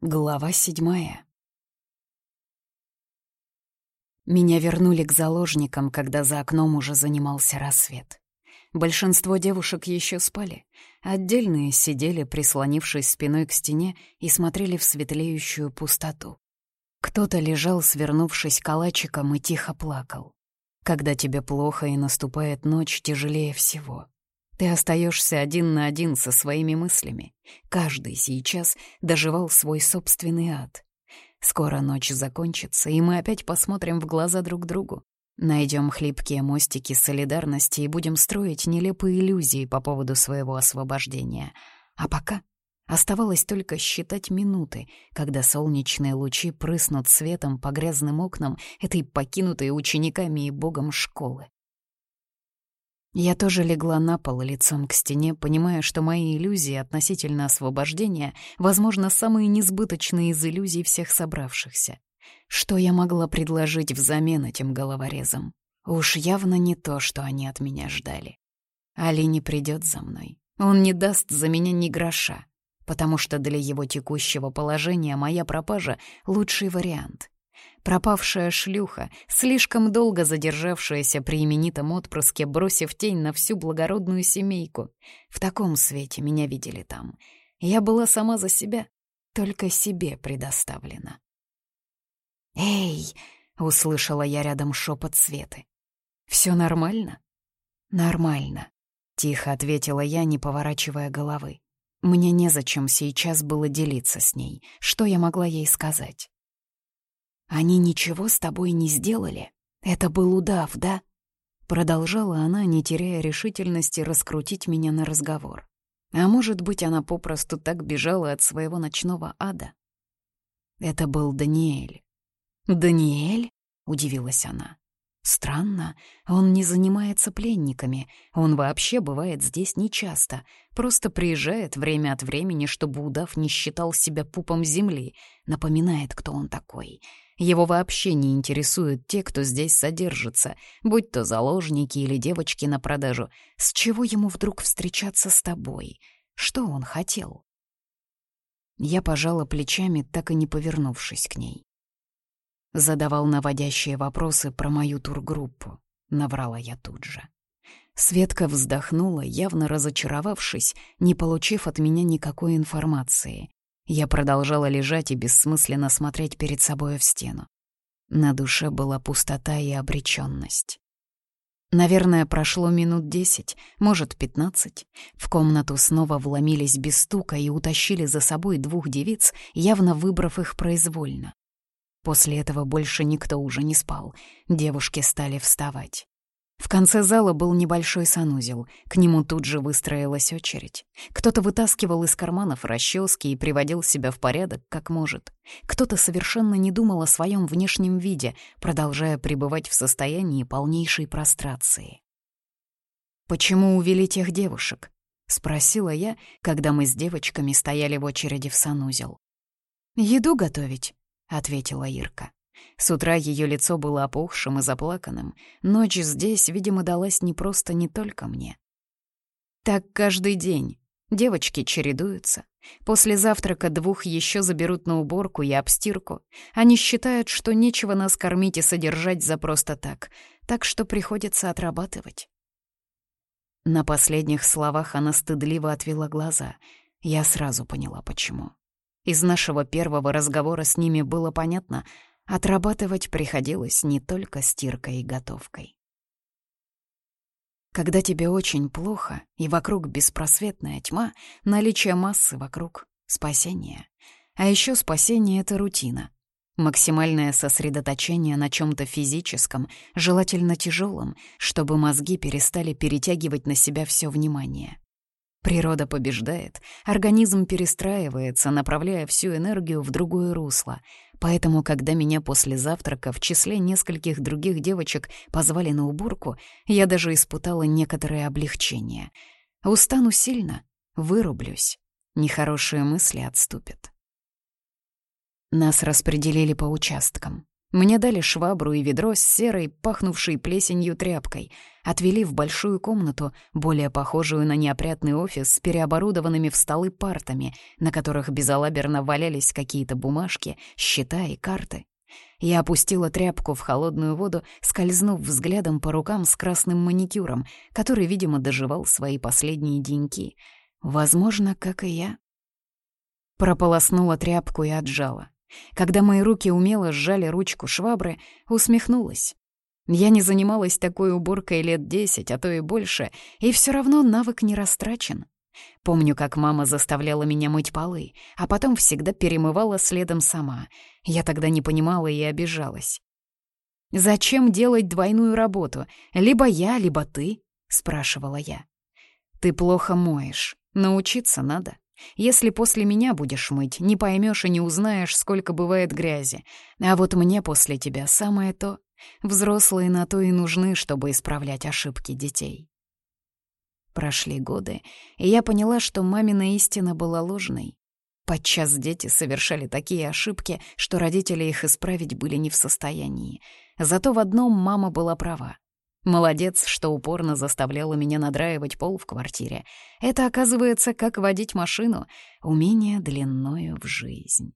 Глава седьмая. Меня вернули к заложникам, когда за окном уже занимался рассвет. Большинство девушек еще спали. Отдельные сидели, прислонившись спиной к стене, и смотрели в светлеющую пустоту. Кто-то лежал, свернувшись калачиком, и тихо плакал. Когда тебе плохо и наступает ночь, тяжелее всего. Ты остаешься один на один со своими мыслями. Каждый сейчас доживал свой собственный ад. Скоро ночь закончится, и мы опять посмотрим в глаза друг другу. Найдем хлипкие мостики солидарности и будем строить нелепые иллюзии по поводу своего освобождения. А пока оставалось только считать минуты, когда солнечные лучи прыснут светом по грязным окнам этой покинутой учениками и богом школы. Я тоже легла на пол лицом к стене, понимая, что мои иллюзии относительно освобождения, возможно, самые несбыточные из иллюзий всех собравшихся. Что я могла предложить взамен этим головорезам? Уж явно не то, что они от меня ждали. Али не придет за мной. Он не даст за меня ни гроша, потому что для его текущего положения моя пропажа — лучший вариант. Пропавшая шлюха, слишком долго задержавшаяся при именитом отпрыске, бросив тень на всю благородную семейку. В таком свете меня видели там. Я была сама за себя, только себе предоставлена. «Эй!» — услышала я рядом шепот Светы. «Все нормально?» «Нормально», — тихо ответила я, не поворачивая головы. Мне незачем сейчас было делиться с ней. Что я могла ей сказать? «Они ничего с тобой не сделали? Это был удав, да?» Продолжала она, не теряя решительности, раскрутить меня на разговор. А может быть, она попросту так бежала от своего ночного ада? Это был Даниэль. «Даниэль?» — удивилась она. Странно, он не занимается пленниками, он вообще бывает здесь нечасто, просто приезжает время от времени, чтобы удав не считал себя пупом земли, напоминает, кто он такой. Его вообще не интересуют те, кто здесь содержится, будь то заложники или девочки на продажу. С чего ему вдруг встречаться с тобой? Что он хотел? Я пожала плечами, так и не повернувшись к ней. Задавал наводящие вопросы про мою тургруппу. Наврала я тут же. Светка вздохнула, явно разочаровавшись, не получив от меня никакой информации. Я продолжала лежать и бессмысленно смотреть перед собой в стену. На душе была пустота и обречённость. Наверное, прошло минут десять, может, пятнадцать. В комнату снова вломились без стука и утащили за собой двух девиц, явно выбрав их произвольно. После этого больше никто уже не спал. Девушки стали вставать. В конце зала был небольшой санузел. К нему тут же выстроилась очередь. Кто-то вытаскивал из карманов расчески и приводил себя в порядок, как может. Кто-то совершенно не думал о своем внешнем виде, продолжая пребывать в состоянии полнейшей прострации. «Почему увели тех девушек?» — спросила я, когда мы с девочками стояли в очереди в санузел. «Еду готовить», — ответила Ирка. С утра ее лицо было опухшим и заплаканным. Ночь здесь, видимо, далась не просто не только мне. Так каждый день. Девочки чередуются. После завтрака двух еще заберут на уборку и обстирку. Они считают, что нечего нас кормить и содержать за просто так, так что приходится отрабатывать. На последних словах она стыдливо отвела глаза. Я сразу поняла, почему. Из нашего первого разговора с ними было понятно, отрабатывать приходилось не только стиркой и готовкой. Когда тебе очень плохо, и вокруг беспросветная тьма, наличие массы вокруг — спасение. А еще спасение — это рутина. Максимальное сосредоточение на чем то физическом, желательно тяжелом, чтобы мозги перестали перетягивать на себя все внимание. Природа побеждает, организм перестраивается, направляя всю энергию в другое русло. Поэтому, когда меня после завтрака в числе нескольких других девочек позвали на уборку, я даже испытала некоторое облегчение. Устану сильно, вырублюсь. Нехорошие мысли отступят. Нас распределили по участкам. Мне дали швабру и ведро с серой, пахнувшей плесенью тряпкой. Отвели в большую комнату, более похожую на неопрятный офис с переоборудованными в столы партами, на которых безалаберно валялись какие-то бумажки, счета и карты. Я опустила тряпку в холодную воду, скользнув взглядом по рукам с красным маникюром, который, видимо, доживал свои последние деньки. Возможно, как и я. Прополоснула тряпку и отжала. Когда мои руки умело сжали ручку швабры, усмехнулась. Я не занималась такой уборкой лет десять, а то и больше, и все равно навык не растрачен. Помню, как мама заставляла меня мыть полы, а потом всегда перемывала следом сама. Я тогда не понимала и обижалась. «Зачем делать двойную работу? Либо я, либо ты?» — спрашивала я. «Ты плохо моешь. Научиться надо. Если после меня будешь мыть, не поймешь и не узнаешь, сколько бывает грязи. А вот мне после тебя самое то. Взрослые на то и нужны, чтобы исправлять ошибки детей». Прошли годы, и я поняла, что мамина истина была ложной. Подчас дети совершали такие ошибки, что родители их исправить были не в состоянии. Зато в одном мама была права. Молодец, что упорно заставляла меня надраивать пол в квартире. Это, оказывается, как водить машину, умение длинною в жизнь.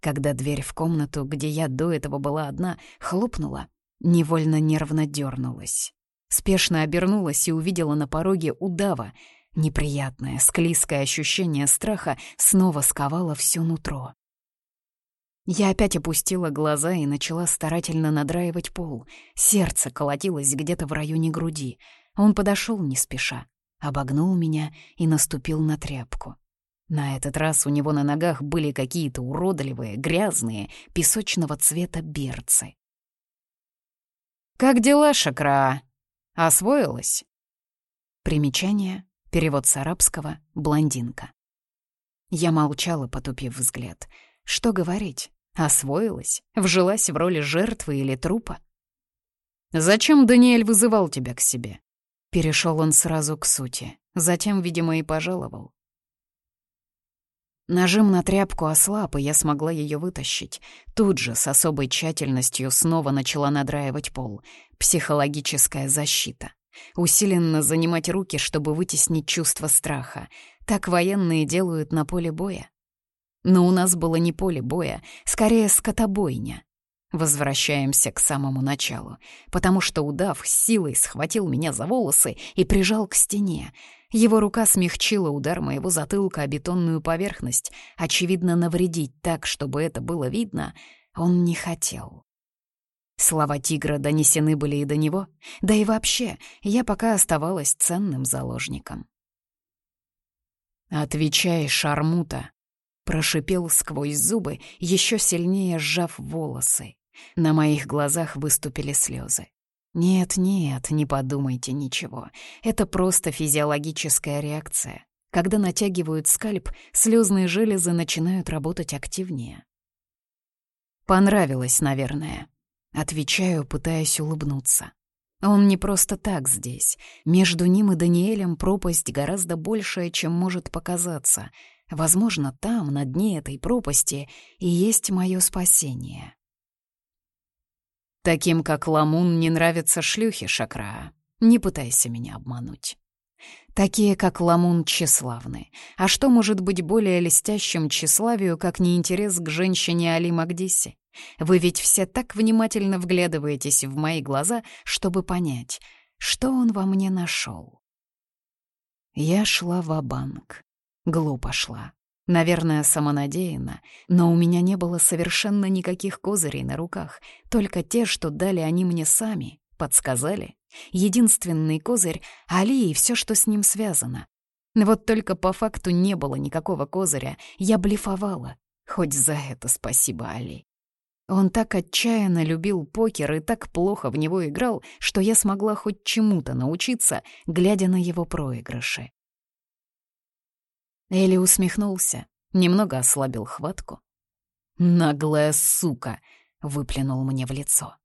Когда дверь в комнату, где я до этого была одна, хлопнула, невольно нервно дернулась. Спешно обернулась и увидела на пороге удава. Неприятное, склизкое ощущение страха снова сковало все нутро. Я опять опустила глаза и начала старательно надраивать пол. Сердце колотилось где-то в районе груди. Он подошел не спеша, обогнул меня и наступил на тряпку. На этот раз у него на ногах были какие-то уродливые, грязные, песочного цвета берцы. «Как дела, Шакра?» Освоилась? Примечание. Перевод с арабского «блондинка». Я молчала, потупив взгляд. Что говорить? Освоилась? Вжилась в роли жертвы или трупа? «Зачем Даниэль вызывал тебя к себе?» Перешел он сразу к сути. Затем, видимо, и пожаловал. Нажим на тряпку ослаб, и я смогла ее вытащить. Тут же с особой тщательностью снова начала надраивать пол. Психологическая защита. Усиленно занимать руки, чтобы вытеснить чувство страха. Так военные делают на поле боя. Но у нас было не поле боя, скорее скотобойня. Возвращаемся к самому началу, потому что удав силой схватил меня за волосы и прижал к стене. Его рука смягчила удар моего затылка о бетонную поверхность. Очевидно, навредить так, чтобы это было видно, он не хотел. Слова тигра донесены были и до него, да и вообще, я пока оставалась ценным заложником. «Отвечай, шармута!» — прошипел сквозь зубы, еще сильнее сжав волосы. На моих глазах выступили слезы. Нет-нет, не подумайте ничего. Это просто физиологическая реакция. Когда натягивают скальп, слезные железы начинают работать активнее. Понравилось, наверное. Отвечаю, пытаясь улыбнуться. Он не просто так здесь. Между ним и Даниэлем пропасть гораздо большая, чем может показаться. Возможно, там, на дне этой пропасти, и есть мое спасение. Таким, как Ламун, не нравятся шлюхи, Шакра. Не пытайся меня обмануть. Такие, как Ламун, тщеславны. А что может быть более льстящим тщеславию, как неинтерес к женщине Али Магдиси? Вы ведь все так внимательно вглядываетесь в мои глаза, чтобы понять, что он во мне нашел. Я шла в банк Глупо шла. Наверное, самонадеянно, но у меня не было совершенно никаких козырей на руках, только те, что дали они мне сами, подсказали. Единственный козырь — Али и все, что с ним связано. Вот только по факту не было никакого козыря, я блефовала. Хоть за это спасибо, Али. Он так отчаянно любил покер и так плохо в него играл, что я смогла хоть чему-то научиться, глядя на его проигрыши. Элли усмехнулся, немного ослабил хватку. «Наглая сука!» — выплюнул мне в лицо.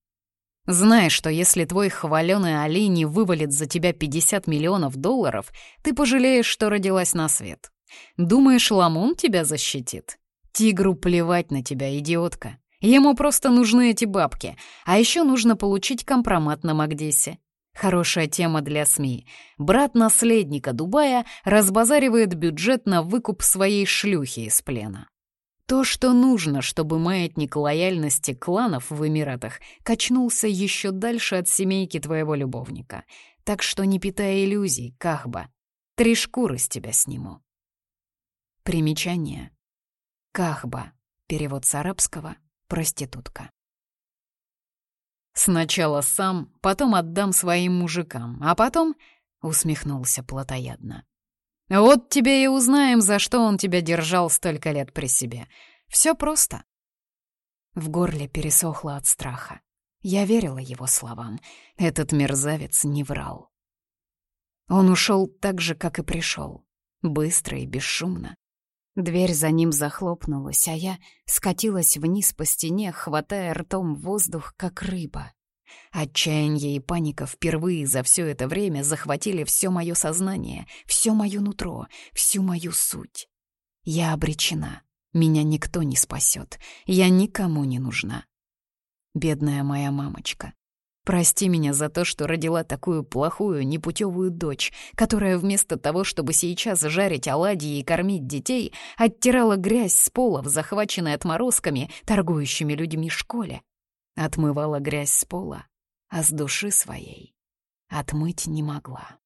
«Знаешь, что если твой хваленый Али не вывалит за тебя 50 миллионов долларов, ты пожалеешь, что родилась на свет. Думаешь, Ламун тебя защитит? Тигру плевать на тебя, идиотка. Ему просто нужны эти бабки, а еще нужно получить компромат на Магдесе. Хорошая тема для СМИ. Брат наследника Дубая разбазаривает бюджет на выкуп своей шлюхи из плена. То, что нужно, чтобы маятник лояльности кланов в Эмиратах качнулся еще дальше от семейки твоего любовника. Так что не питай иллюзий, Кахба. Три шкуры с тебя сниму. Примечание. Кахба. Перевод с арабского «проститутка». «Сначала сам, потом отдам своим мужикам, а потом...» — усмехнулся плотоядно. «Вот тебе и узнаем, за что он тебя держал столько лет при себе. Все просто». В горле пересохло от страха. Я верила его словам. Этот мерзавец не врал. Он ушел так же, как и пришел. Быстро и бесшумно. Дверь за ним захлопнулась, а я скатилась вниз по стене, хватая ртом воздух, как рыба. Отчаяние и паника впервые за все это время захватили все мое сознание, все мое нутро, всю мою суть. Я обречена. Меня никто не спасет. Я никому не нужна. Бедная моя мамочка. Прости меня за то, что родила такую плохую, непутевую дочь, которая вместо того, чтобы сейчас жарить оладьи и кормить детей, оттирала грязь с пола в захваченной отморозками, торгующими людьми школе. Отмывала грязь с пола, а с души своей отмыть не могла.